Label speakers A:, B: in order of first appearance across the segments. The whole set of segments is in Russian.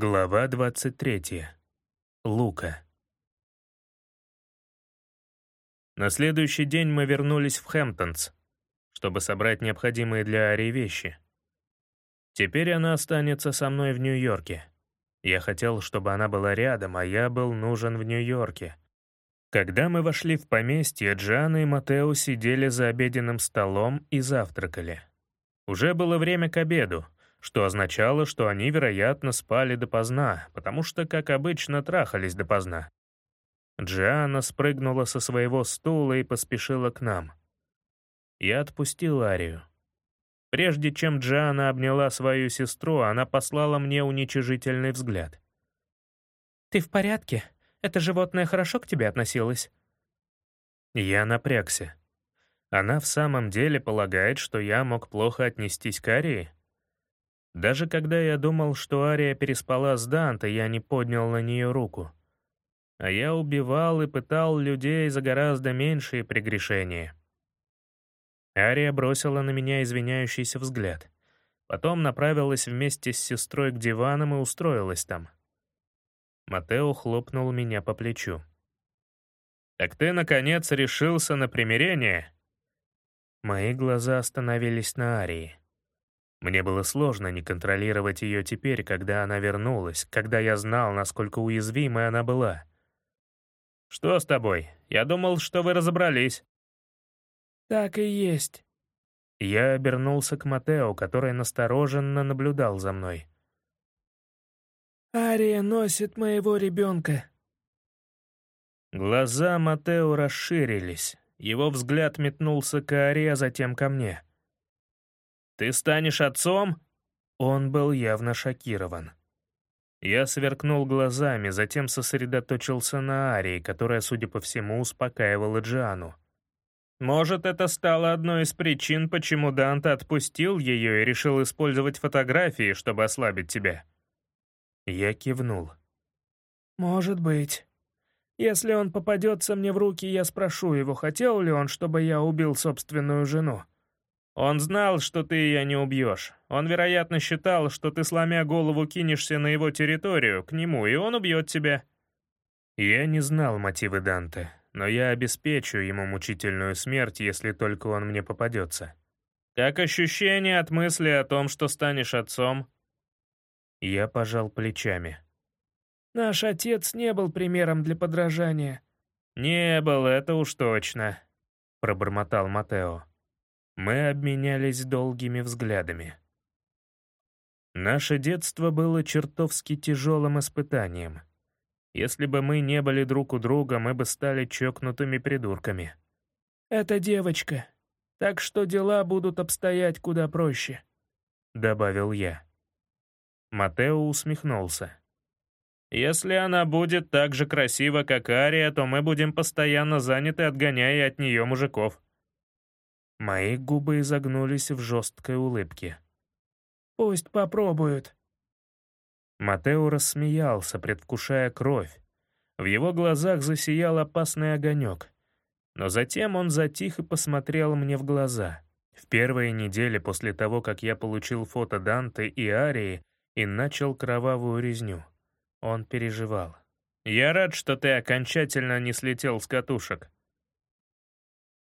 A: Глава 23. Лука. На следующий день мы вернулись в Хэмптонс, чтобы собрать необходимые для Ари вещи. Теперь она останется со мной в Нью-Йорке. Я хотел, чтобы она была рядом, а я был нужен в Нью-Йорке. Когда мы вошли в поместье, Джиана и Матео сидели за обеденным столом и завтракали. Уже было время к обеду — что означало, что они, вероятно, спали допоздна, потому что, как обычно, трахались допоздна. Джиана спрыгнула со своего стула и поспешила к нам. Я отпустил Арию. Прежде чем Джиана обняла свою сестру, она послала мне уничижительный взгляд. «Ты в порядке? Это животное хорошо к тебе относилось?» Я напрягся. Она в самом деле полагает, что я мог плохо отнестись к Арии? Даже когда я думал, что Ария переспала с Данте, я не поднял на нее руку. А я убивал и пытал людей за гораздо меньшие прегрешения. Ария бросила на меня извиняющийся взгляд. Потом направилась вместе с сестрой к диванам и устроилась там. Матео хлопнул меня по плечу. «Так ты, наконец, решился на примирение?» Мои глаза остановились на Арии. Мне было сложно не контролировать ее теперь, когда она вернулась, когда я знал, насколько уязвимой она была. «Что с тобой? Я думал, что вы разобрались».
B: «Так и есть».
A: Я обернулся к Матео, который настороженно наблюдал за мной.
B: «Ария носит моего ребенка».
A: Глаза Матео расширились. Его взгляд метнулся к Аре, а затем ко мне. «Ты станешь отцом?» Он был явно шокирован. Я сверкнул глазами, затем сосредоточился на Арии, которая, судя по всему, успокаивала Джану. Может, это стало одной из причин, почему Данте отпустил ее и решил использовать фотографии, чтобы ослабить тебя?» Я кивнул.
B: «Может быть. Если он попадется мне в руки, я спрошу его, хотел ли он, чтобы я убил собственную жену.
A: Он знал, что ты ее не убьешь. Он, вероятно, считал, что ты, сломя голову, кинешься на его территорию, к нему, и он убьет тебя. Я не знал мотивы Данте, но я обеспечу ему мучительную смерть, если только он мне попадется. Как ощущение от мысли о том, что станешь отцом? Я пожал плечами.
B: Наш отец не был примером для подражания.
A: «Не был, это уж точно», — пробормотал Матео. Мы обменялись долгими взглядами. Наше детство было чертовски тяжелым испытанием. Если бы мы не были друг у друга, мы бы стали чокнутыми придурками.
B: «Это девочка, так что дела будут обстоять куда проще», —
A: добавил я. Матео усмехнулся. «Если она будет так же красива, как Ария, то мы будем постоянно заняты, отгоняя от нее мужиков». Мои губы изогнулись в жесткой улыбке.
B: «Пусть попробуют».
A: Матео рассмеялся, предвкушая кровь. В его глазах засиял опасный огонек. Но затем он затих и посмотрел мне в глаза. В первые недели после того, как я получил фото Данте и Арии и начал кровавую резню, он переживал. «Я рад, что ты окончательно не слетел с катушек»,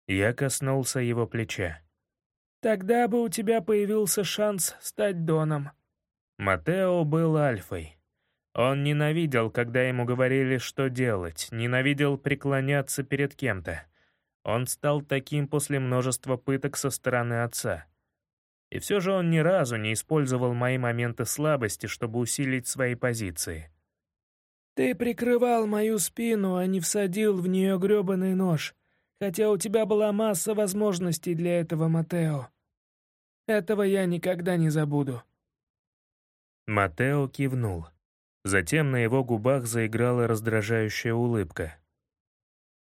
A: я коснулся его плеча.
B: «Тогда бы у тебя появился шанс стать Доном».
A: Матео был альфой. Он ненавидел, когда ему говорили, что делать, ненавидел преклоняться перед кем-то. Он стал таким после множества пыток со стороны отца. И все же он ни разу не использовал мои моменты слабости, чтобы усилить свои позиции.
B: «Ты прикрывал мою спину, а не всадил в нее грёбаный нож хотя у тебя была масса возможностей для этого, Матео. Этого я никогда не забуду».
A: Матео кивнул. Затем на его губах заиграла раздражающая улыбка.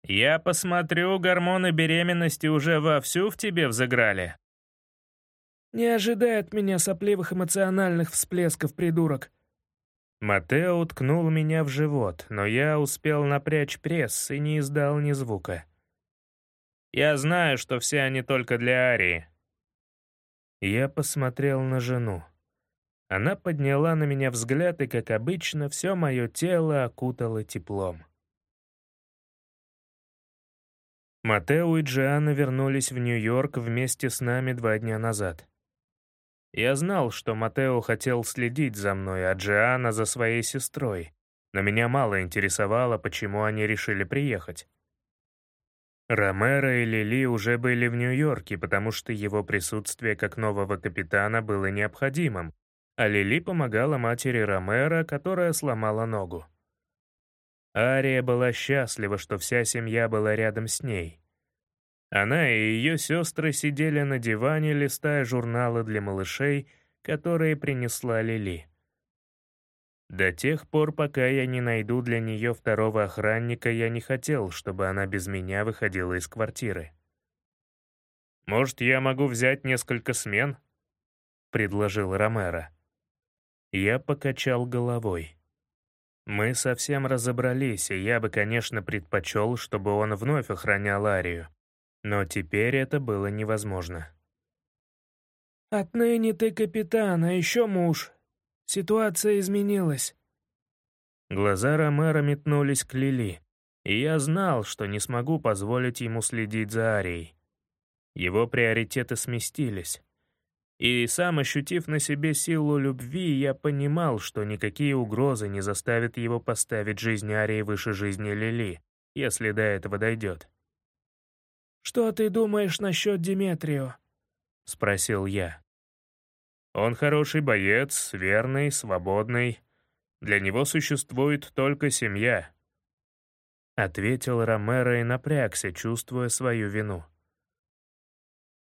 A: «Я посмотрю, гормоны беременности уже вовсю в тебе взыграли».
B: «Не ожидай от меня сопливых эмоциональных всплесков, придурок».
A: Матео уткнул меня в живот, но я успел напрячь пресс и не издал ни звука. Я знаю, что все они только для Арии». Я посмотрел на жену. Она подняла на меня взгляд, и, как обычно, все мое тело окутало теплом. Матео и Джианна вернулись в Нью-Йорк вместе с нами два дня назад. Я знал, что Матео хотел следить за мной, а Джианна — за своей сестрой, но меня мало интересовало, почему они решили приехать. Ромеро и Лили уже были в Нью-Йорке, потому что его присутствие как нового капитана было необходимым, а Лили помогала матери Ромеро, которая сломала ногу. Ария была счастлива, что вся семья была рядом с ней. Она и ее сестры сидели на диване, листая журналы для малышей, которые принесла Лили. До тех пор, пока я не найду для нее второго охранника, я не хотел, чтобы она без меня выходила из квартиры. «Может, я могу взять несколько смен?» — предложил Ромеро. Я покачал головой. Мы совсем разобрались, и я бы, конечно, предпочел, чтобы он вновь охранял Арию. Но теперь это было невозможно.
B: «Отныне ты капитан, а еще муж. Ситуация изменилась».
A: Глаза Ромера метнулись к Лили, и я знал, что не смогу позволить ему следить за Арией. Его приоритеты сместились. И сам ощутив на себе силу любви, я понимал, что никакие угрозы не заставят его поставить жизнь Арии выше жизни Лили, если до этого дойдет.
B: «Что ты думаешь насчет Диметрио?»
A: — спросил я. «Он хороший боец, верный, свободный. Для него существует только семья», — ответил Ромеро и напрягся, чувствуя свою вину.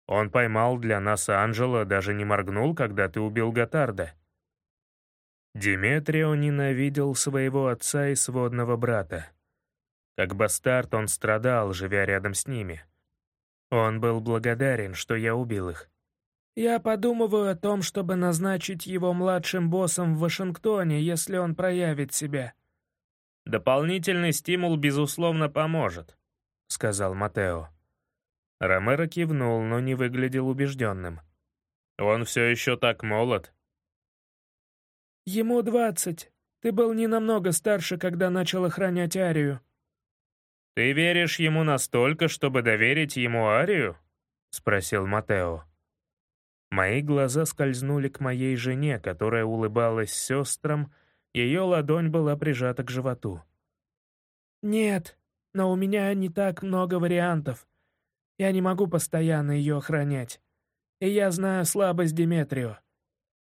A: Он поймал для нас Анжела, даже не моргнул, когда ты убил Гатарда. Диметрио ненавидел своего отца и сводного брата. Как бастард он страдал, живя рядом с ними. Он был благодарен, что я убил их.
B: «Я подумываю о том, чтобы назначить его младшим боссом в Вашингтоне, если он проявит себя».
A: «Дополнительный стимул, безусловно, поможет», — сказал Матео. Ромеро кивнул, но не выглядел убежденным. «Он все еще так молод».
B: «Ему двадцать. Ты был не намного старше, когда начал охранять Арию».
A: «Ты веришь ему настолько, чтобы доверить ему Арию?» — спросил Матео. Мои глаза скользнули к моей жене, которая улыбалась сестрам, ее ладонь была прижата к животу.
B: «Нет, но у меня не так много вариантов. Я не могу постоянно ее охранять. И я знаю слабость Диметрио.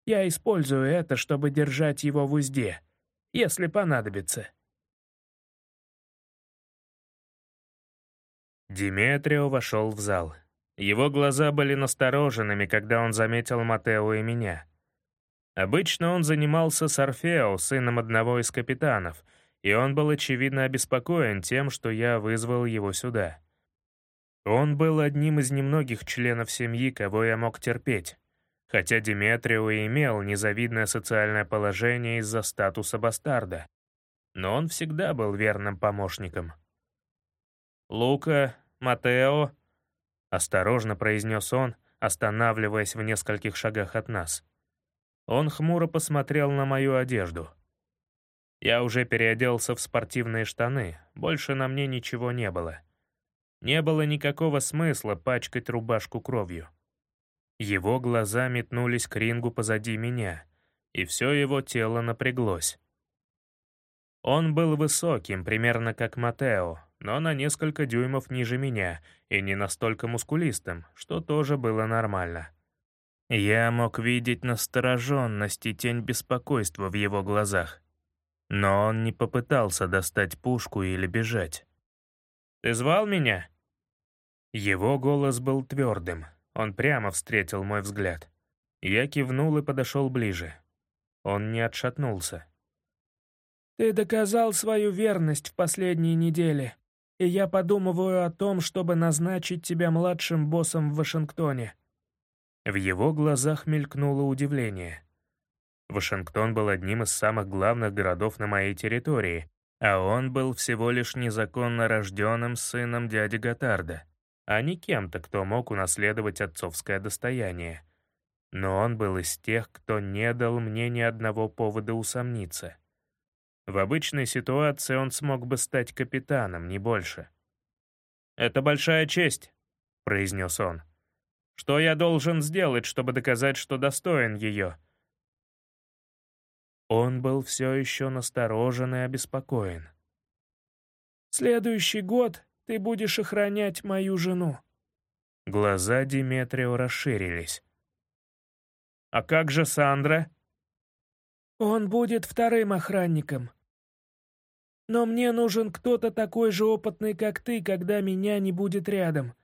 B: Я использую это, чтобы держать его в узде, если понадобится.
A: Диметрио вошел в зал. Его глаза были настороженными, когда он заметил Матео и меня. Обычно он занимался с Орфео, сыном одного из капитанов, и он был очевидно обеспокоен тем, что я вызвал его сюда. Он был одним из немногих членов семьи, кого я мог терпеть, хотя Диметрио и имел незавидное социальное положение из-за статуса бастарда. Но он всегда был верным помощником. «Лука, Матео», — осторожно произнес он, останавливаясь в нескольких шагах от нас. Он хмуро посмотрел на мою одежду. Я уже переоделся в спортивные штаны, больше на мне ничего не было. Не было никакого смысла пачкать рубашку кровью. Его глаза метнулись к рингу позади меня, и все его тело напряглось. Он был высоким, примерно как Матео, но на несколько дюймов ниже меня и не настолько мускулистым, что тоже было нормально. Я мог видеть настороженность и тень беспокойства в его глазах. Но он не попытался достать пушку или бежать. «Ты звал меня?» Его голос был твердым, он прямо встретил мой взгляд. Я кивнул и подошел ближе. Он не отшатнулся.
B: «Ты доказал свою верность в последние недели, и я подумываю о том, чтобы назначить тебя младшим боссом в Вашингтоне».
A: В его глазах мелькнуло удивление. Вашингтон был одним из самых главных городов на моей территории, а он был всего лишь незаконно рожденным сыном дяди Готарда — а не кем-то, кто мог унаследовать отцовское достояние. Но он был из тех, кто не дал мне ни одного повода усомниться. В обычной ситуации он смог бы стать капитаном, не больше. «Это большая честь», — произнес он. «Что я должен сделать, чтобы доказать, что достоин ее?» Он был все еще насторожен и обеспокоен.
B: «Следующий год ты будешь охранять мою жену».
A: Глаза Диметрио расширились. «А как же Сандра?»
B: «Он будет вторым охранником. Но мне нужен кто-то такой же опытный, как ты, когда меня не будет рядом.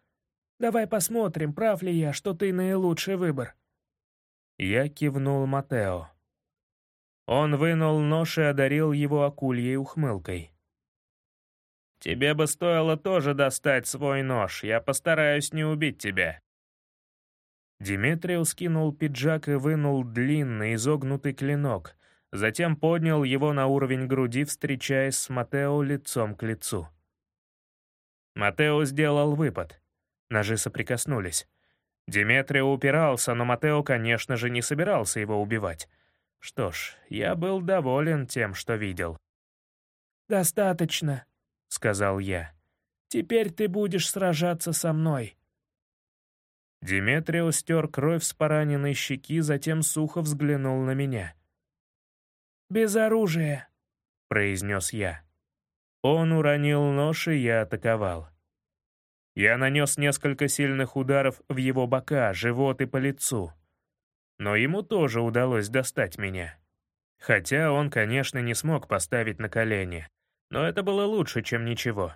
B: Давай посмотрим, прав ли я, что ты наилучший выбор».
A: Я кивнул Матео. Он вынул нож и одарил его акульей ухмылкой. «Тебе бы стоило тоже достать свой нож, я постараюсь не убить тебя». Диметрио скинул пиджак и вынул длинный изогнутый клинок, затем поднял его на уровень груди, встречаясь с Матео лицом к лицу. Матео сделал выпад. Ножи соприкоснулись. Диметрио упирался, но Матео, конечно же, не собирался его убивать. Что ж, я был доволен тем, что видел.
B: «Достаточно», — сказал
A: я.
B: «Теперь ты будешь сражаться со мной».
A: Диметрио стер кровь с пораненной щеки, затем сухо взглянул на меня.
B: «Без оружия», —
A: произнес я. Он уронил нож, и я атаковал. Я нанес несколько сильных ударов в его бока, живот и по лицу. Но ему тоже удалось достать меня. Хотя он, конечно, не смог поставить на колени, но это было лучше, чем ничего.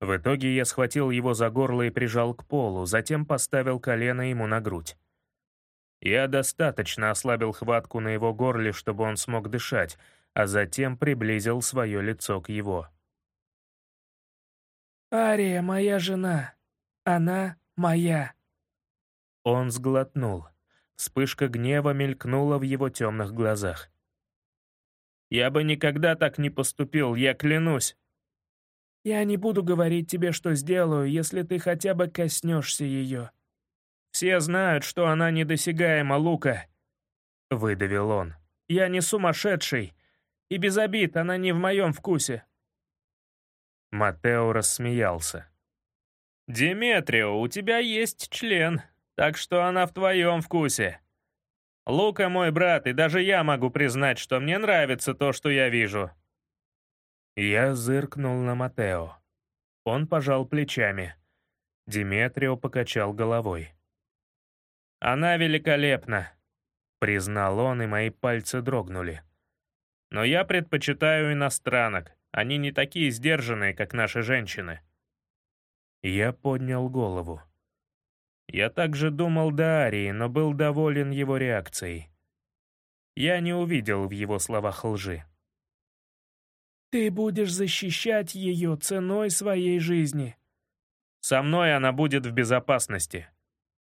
A: В итоге я схватил его за горло и прижал к полу, затем поставил колено ему на грудь. Я достаточно ослабил хватку на его горле, чтобы он смог дышать, а затем приблизил свое лицо к его.
B: «Ария моя жена. Она моя».
A: Он сглотнул. Вспышка гнева мелькнула в его темных глазах. «Я бы никогда так не поступил, я клянусь!»
B: «Я не буду говорить тебе, что сделаю, если ты хотя бы коснешься ее».
A: «Все знают, что она недосягаема, Лука!» — выдавил он. «Я не сумасшедший, и без обид она не в моем вкусе». Матео рассмеялся. «Диметрио, у тебя есть член, так что она в твоем вкусе. Лука мой брат, и даже я могу признать, что мне нравится то, что я вижу». Я зыркнул на Матео. Он пожал плечами. Диметрио покачал головой. «Она великолепна», — признал он, и мои пальцы дрогнули. «Но я предпочитаю иностранок. Они не такие сдержанные, как наши женщины». Я поднял голову. Я также думал до Арии, но был доволен его реакцией. Я не увидел в его словах лжи.
B: «Ты будешь защищать ее ценой своей жизни».
A: «Со мной она будет в безопасности», —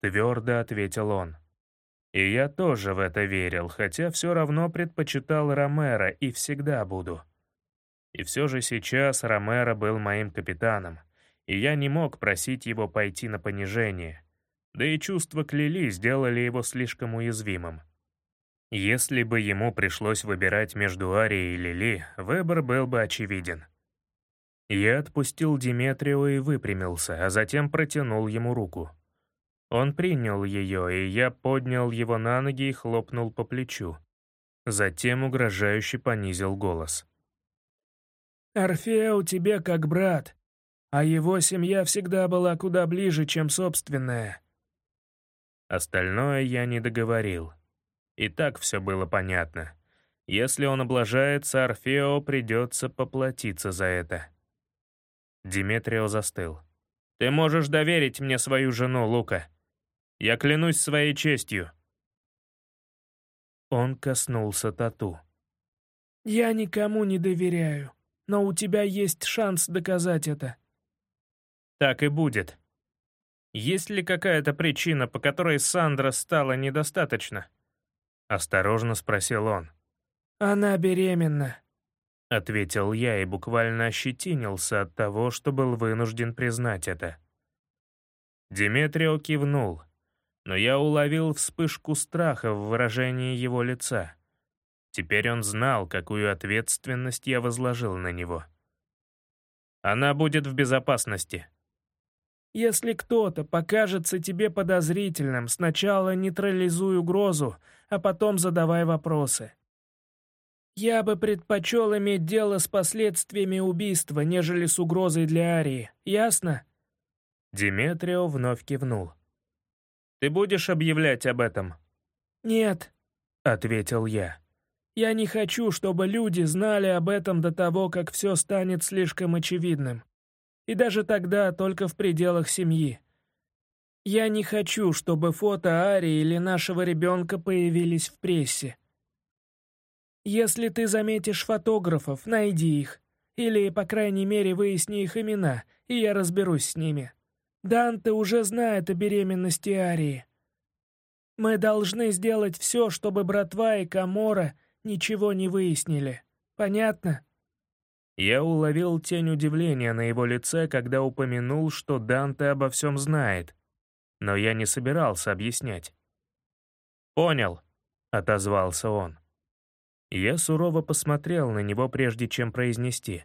A: твердо ответил он. И я тоже в это верил, хотя все равно предпочитал Ромеро и всегда буду. И все же сейчас Ромеро был моим капитаном, и я не мог просить его пойти на понижение, да и чувства к сделали его слишком уязвимым. Если бы ему пришлось выбирать между Арией и Лили, выбор был бы очевиден. Я отпустил Диметрио и выпрямился, а затем протянул ему руку. Он принял ее, и я поднял его на ноги и хлопнул по плечу. Затем угрожающе понизил голос.
B: «Орфео тебе как брат, а его семья всегда была куда ближе, чем собственная.
A: Остальное я не договорил. И так все было понятно. Если он облажается, Орфео придется поплатиться за это. Диметрио застыл. «Ты можешь доверить мне свою жену, Лука. Я клянусь своей честью». Он коснулся тату.
B: «Я никому не доверяю, но у тебя есть шанс доказать это».
A: «Так и будет», есть ли какая-то причина, по которой Сандра стала недостаточно? Осторожно спросил он.
B: Она беременна.
A: Ответил я и буквально ощетинился от того, что был вынужден признать это. Диметрио кивнул. Но я уловил вспышку страха в выражении его лица. Теперь он знал, какую ответственность я возложил на него. Она будет в безопасности.
B: Если кто-то покажется тебе подозрительным, сначала нейтрализуй угрозу, а потом задавай вопросы. Я бы предпочел иметь дело с последствиями убийства, нежели с угрозой для Арии. Ясно?
A: Диметрио вновь кивнул. «Ты будешь объявлять об этом?»
B: «Нет», —
A: ответил я.
B: Я не хочу, чтобы люди знали об этом до того, как все станет слишком очевидным. И даже тогда только в пределах семьи. Я не хочу, чтобы фото Ари или нашего ребенка появились в прессе. Если ты заметишь фотографов, найди их. Или, по крайней мере, выясни их имена, и я разберусь с ними. Данте уже знает о беременности Арии. Мы должны сделать все, чтобы братва и Камора ничего не выяснили. Понятно?»
A: Я уловил тень удивления на его лице, когда упомянул, что Данте обо всем знает, но я не собирался объяснять. «Понял», — отозвался он. Я сурово посмотрел на него, прежде чем произнести.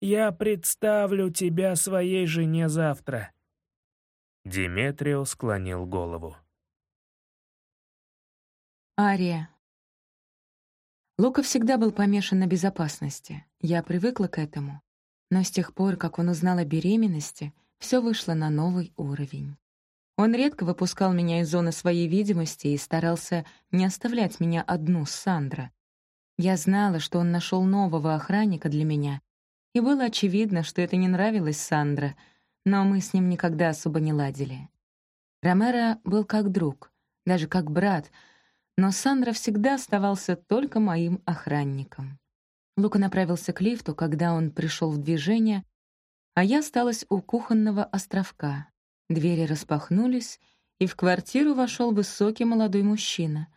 B: «Я представлю тебя своей жене завтра».
A: Диметрио склонил голову.
C: Ария. Лука всегда был помешан на безопасности. Я привыкла к этому. Но с тех пор, как он узнал о беременности, все вышло на новый уровень. Он редко выпускал меня из зоны своей видимости и старался не оставлять меня одну с Сандра. Я знала, что он нашел нового охранника для меня, и было очевидно, что это не нравилось Сандра, но мы с ним никогда особо не ладили. Ромеро был как друг, даже как брат — но Сандра всегда оставался только моим охранником. Лука направился к лифту, когда он пришел в движение, а я осталась у кухонного островка. Двери распахнулись, и в квартиру вошел высокий молодой мужчина.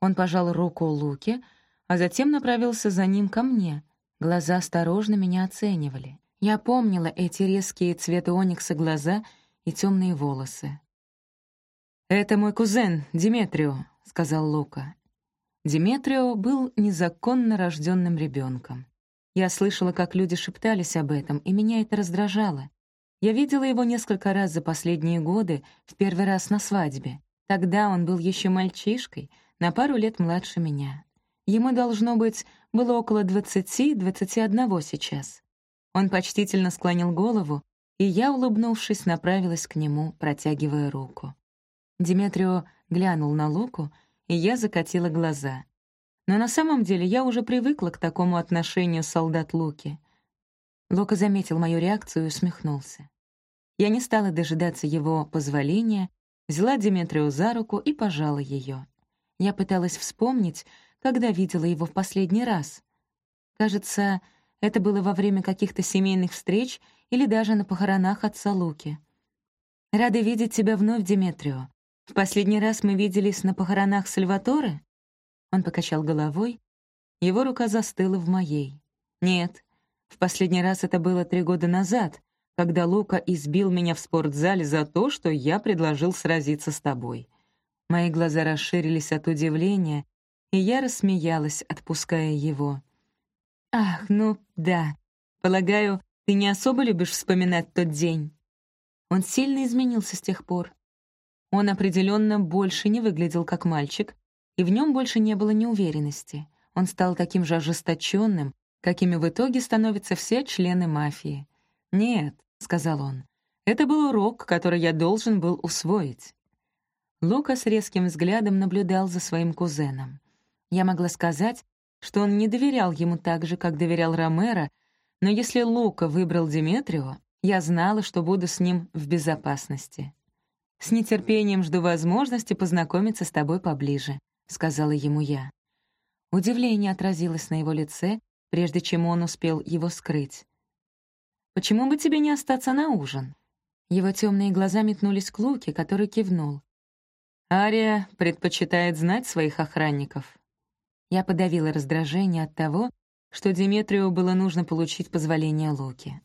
C: Он пожал руку Луке, а затем направился за ним ко мне. Глаза осторожно меня оценивали. Я помнила эти резкие цвета оникса глаза и темные волосы. «Это мой кузен, Диметрио», — сказал Лука. Диметрио был незаконно рожденным ребенком. Я слышала, как люди шептались об этом, и меня это раздражало. Я видела его несколько раз за последние годы, в первый раз на свадьбе. Тогда он был еще мальчишкой, на пару лет младше меня. Ему, должно быть, было около двадцати-двадцати одного сейчас. Он почтительно склонил голову, и я, улыбнувшись, направилась к нему, протягивая руку. Диметрио глянул на Луку, и я закатила глаза. Но на самом деле я уже привыкла к такому отношению солдат Луки. Лука заметил мою реакцию и усмехнулся. Я не стала дожидаться его позволения, взяла Диметрию за руку и пожала ее. Я пыталась вспомнить, когда видела его в последний раз. Кажется, это было во время каких-то семейных встреч или даже на похоронах отца Луки. «Рада видеть тебя вновь, Диметрио. В последний раз мы виделись на похоронах Сальваторе?» Он покачал головой. Его рука застыла в моей. «Нет, в последний раз это было три года назад, когда Лука избил меня в спортзале за то, что я предложил сразиться с тобой». Мои глаза расширились от удивления, и я рассмеялась, отпуская его. «Ах, ну да. Полагаю, ты не особо любишь вспоминать тот день?» Он сильно изменился с тех пор. Он определенно больше не выглядел как мальчик, и в нем больше не было неуверенности. Он стал таким же ожесточенным, какими в итоге становятся все члены мафии. «Нет», — сказал он, — «это был урок, который я должен был усвоить». Лука с резким взглядом наблюдал за своим кузеном. Я могла сказать, что он не доверял ему так же, как доверял Ромеро, но если Лука выбрал Диметрио, я знала, что буду с ним в безопасности. «С нетерпением жду возможности познакомиться с тобой поближе», — сказала ему я. Удивление отразилось на его лице, прежде чем он успел его скрыть. «Почему бы тебе не остаться на ужин?» Его темные глаза метнулись к Луке, который кивнул. «Ария предпочитает знать своих охранников». Я подавила раздражение от того, что Диметрию было нужно получить позволение Луки.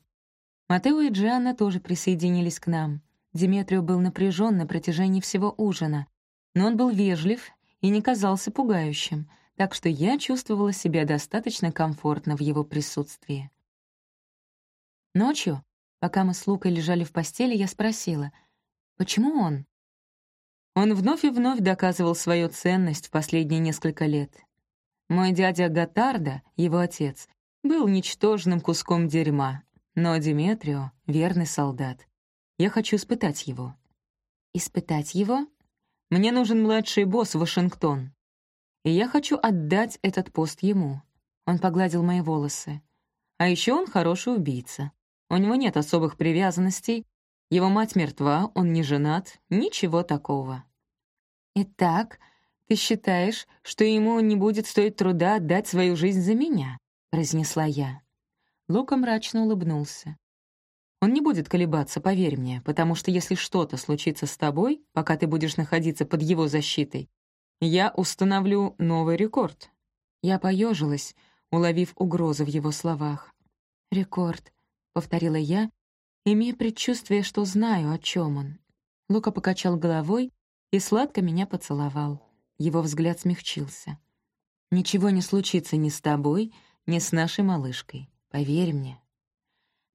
C: Матео и Джианна тоже присоединились к нам. Диметрио был напряжен на протяжении всего ужина, но он был вежлив и не казался пугающим, так что я чувствовала себя достаточно комфортно в его присутствии. Ночью, пока мы с Лукой лежали в постели, я спросила, почему он? Он вновь и вновь доказывал свою ценность в последние несколько лет. Мой дядя Гатарда, его отец, был ничтожным куском дерьма, но Диметрио — верный солдат. Я хочу испытать его. Испытать его? Мне нужен младший босс Вашингтон. И я хочу отдать этот пост ему. Он погладил мои волосы. А еще он хороший убийца. У него нет особых привязанностей. Его мать мертва, он не женат, ничего такого. «Итак, ты считаешь, что ему не будет стоить труда отдать свою жизнь за меня?» — произнесла я. Лука мрачно улыбнулся. «Он не будет колебаться, поверь мне, потому что если что-то случится с тобой, пока ты будешь находиться под его защитой, я установлю новый рекорд». Я поежилась, уловив угрозу в его словах. «Рекорд», — повторила я, имея предчувствие, что знаю, о чем он. Лука покачал головой и сладко меня поцеловал. Его взгляд смягчился. «Ничего не случится ни с тобой, ни с нашей малышкой. Поверь мне.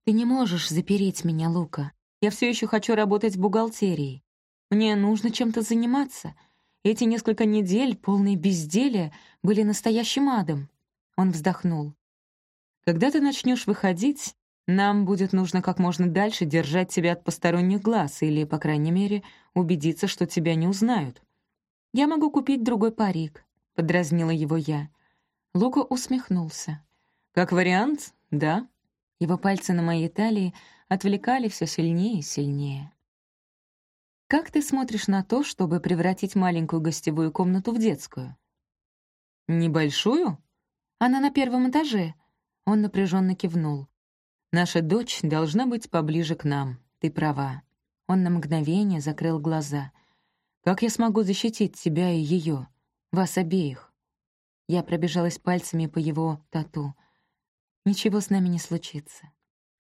C: Ты не можешь запереть меня, Лука. Я все еще хочу работать в бухгалтерии. Мне нужно чем-то заниматься. Эти несколько недель, полные безделия, были настоящим адом. Он вздохнул. Когда ты начнешь выходить, нам будет нужно как можно дальше держать тебя от посторонних глаз или, по крайней мере, убедиться, что тебя не узнают. Я могу купить другой парик, — подразнила его я. Лука усмехнулся. Как вариант, да. Его пальцы на моей талии отвлекали все сильнее и сильнее. «Как ты смотришь на то, чтобы превратить маленькую гостевую комнату в детскую?» «Небольшую?» «Она на первом этаже». Он напряженно кивнул. «Наша дочь должна быть поближе к нам, ты права». Он на мгновение закрыл глаза. «Как я смогу защитить тебя и ее, вас обеих?» Я пробежалась пальцами по его тату ничего с нами не случится.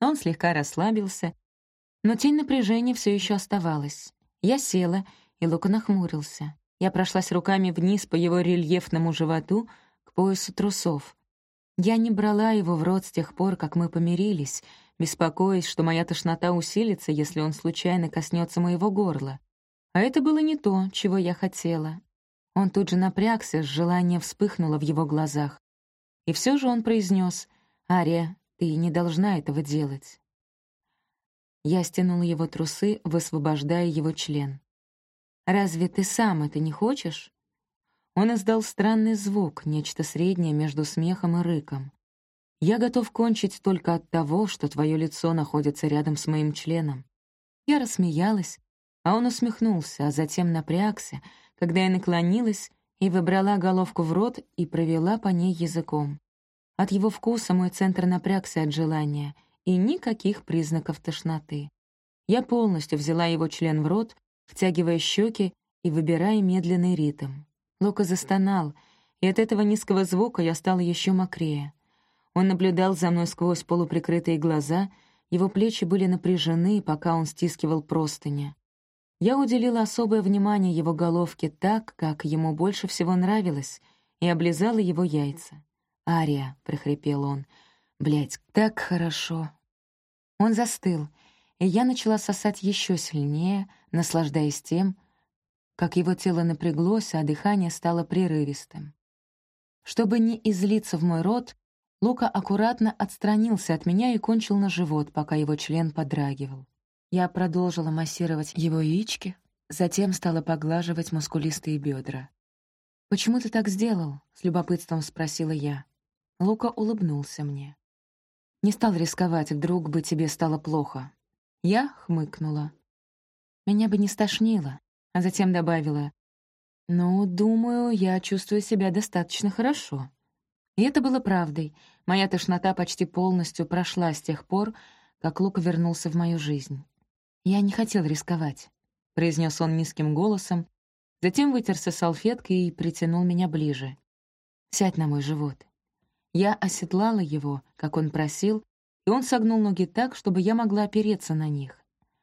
C: Он слегка расслабился, но тень напряжения все еще оставалась. Я села, и Лука нахмурился. Я прошлась руками вниз по его рельефному животу к поясу трусов. Я не брала его в рот с тех пор, как мы помирились, беспокоясь, что моя тошнота усилится, если он случайно коснется моего горла. А это было не то, чего я хотела. Он тут же напрягся, желание вспыхнуло в его глазах. И все же он произнес: «Ария, ты не должна этого делать». Я стянула его трусы, высвобождая его член. «Разве ты сам это не хочешь?» Он издал странный звук, нечто среднее между смехом и рыком. «Я готов кончить только от того, что твое лицо находится рядом с моим членом». Я рассмеялась, а он усмехнулся, а затем напрягся, когда я наклонилась и выбрала головку в рот и провела по ней языком. От его вкуса мой центр напрягся от желания, и никаких признаков тошноты. Я полностью взяла его член в рот, втягивая щеки и выбирая медленный ритм. Лока застонал, и от этого низкого звука я стала еще мокрее. Он наблюдал за мной сквозь полуприкрытые глаза, его плечи были напряжены, пока он стискивал простыни. Я уделила особое внимание его головке так, как ему больше всего нравилось, и облизала его яйца. «Ария», — прохрипел он, — «блядь, так хорошо». Он застыл, и я начала сосать еще сильнее, наслаждаясь тем, как его тело напряглось, а дыхание стало прерывистым. Чтобы не излиться в мой рот, Лука аккуратно отстранился от меня и кончил на живот, пока его член подрагивал. Я продолжила массировать его яички, затем стала поглаживать мускулистые бедра. «Почему ты так сделал?» — с любопытством спросила я. Лука улыбнулся мне. «Не стал рисковать, вдруг бы тебе стало плохо». Я хмыкнула. Меня бы не стошнило, а затем добавила, «Ну, думаю, я чувствую себя достаточно хорошо». И это было правдой. Моя тошнота почти полностью прошла с тех пор, как Лука вернулся в мою жизнь. «Я не хотел рисковать», — произнес он низким голосом, затем вытерся салфеткой и притянул меня ближе. «Сядь на мой живот». Я оседлала его, как он просил, и он согнул ноги так, чтобы я могла опереться на них.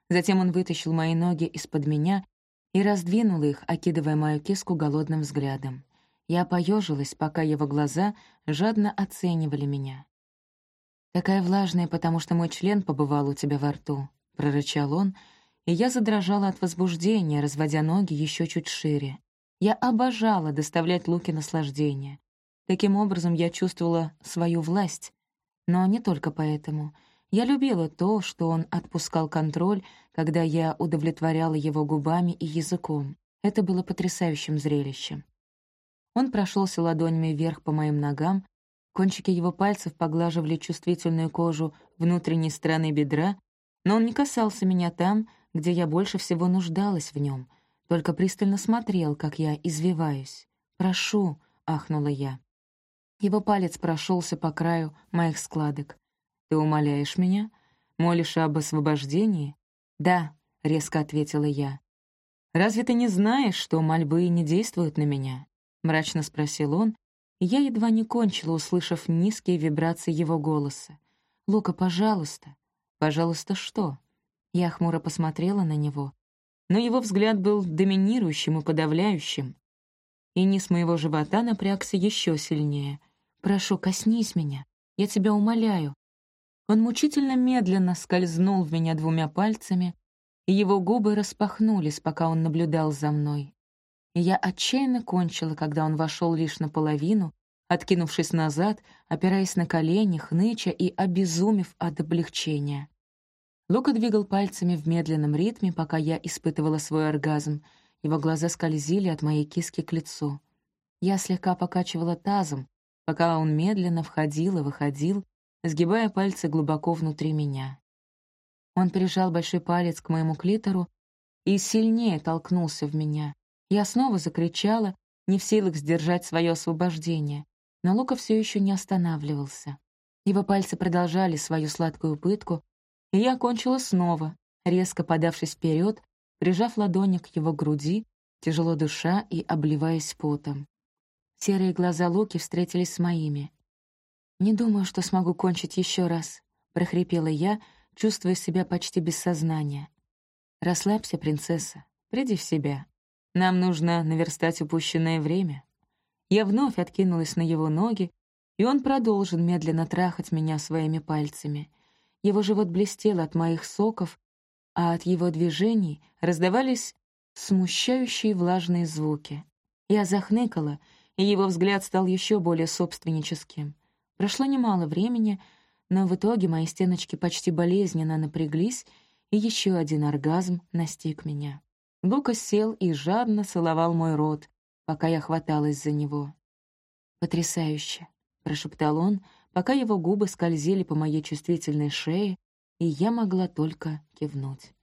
C: Затем он вытащил мои ноги из-под меня и раздвинул их, окидывая мою киску голодным взглядом. Я поежилась, пока его глаза жадно оценивали меня. «Такая влажная, потому что мой член побывал у тебя во рту», — прорычал он, и я задрожала от возбуждения, разводя ноги еще чуть шире. Я обожала доставлять Луке наслаждение. Таким образом, я чувствовала свою власть. Но не только поэтому. Я любила то, что он отпускал контроль, когда я удовлетворяла его губами и языком. Это было потрясающим зрелищем. Он прошелся ладонями вверх по моим ногам, кончики его пальцев поглаживали чувствительную кожу внутренней стороны бедра, но он не касался меня там, где я больше всего нуждалась в нем, только пристально смотрел, как я извиваюсь. «Прошу», — ахнула я. Его палец прошелся по краю моих складок. «Ты умоляешь меня? Молишь об освобождении?» «Да», — резко ответила я. «Разве ты не знаешь, что мольбы не действуют на меня?» — мрачно спросил он, и я едва не кончила, услышав низкие вибрации его голоса. «Лука, пожалуйста». «Пожалуйста, что?» Я хмуро посмотрела на него, но его взгляд был доминирующим и подавляющим. И низ моего живота напрягся еще сильнее. «Прошу, коснись меня. Я тебя умоляю». Он мучительно медленно скользнул в меня двумя пальцами, и его губы распахнулись, пока он наблюдал за мной и я отчаянно кончила, когда он вошел лишь наполовину, откинувшись назад, опираясь на колени, хныча и обезумев от облегчения. Лука двигал пальцами в медленном ритме, пока я испытывала свой оргазм. Его глаза скользили от моей киски к лицу. Я слегка покачивала тазом, пока он медленно входил и выходил, сгибая пальцы глубоко внутри меня. Он прижал большой палец к моему клитору и сильнее толкнулся в меня. Я снова закричала, не в силах сдержать свое освобождение, но Лука все еще не останавливался. Его пальцы продолжали свою сладкую пытку, и я кончила снова, резко подавшись вперед, прижав ладони к его груди, тяжело дыша и обливаясь потом. Серые глаза Луки встретились с моими. «Не думаю, что смогу кончить еще раз», — прохрипела я, чувствуя себя почти без сознания. «Расслабься, принцесса, приди в себя». Нам нужно наверстать упущенное время. Я вновь откинулась на его ноги, и он продолжил медленно трахать меня своими пальцами. Его живот блестел от моих соков, а от его движений раздавались смущающие влажные звуки. Я захныкала, и его взгляд стал еще более собственническим. Прошло немало времени, но в итоге мои стеночки почти болезненно напряглись, и еще один оргазм настиг меня. Лука сел и жадно целовал мой рот, пока я хваталась за него. «Потрясающе!» — прошептал он, пока его губы скользили по моей чувствительной шее, и я могла только кивнуть.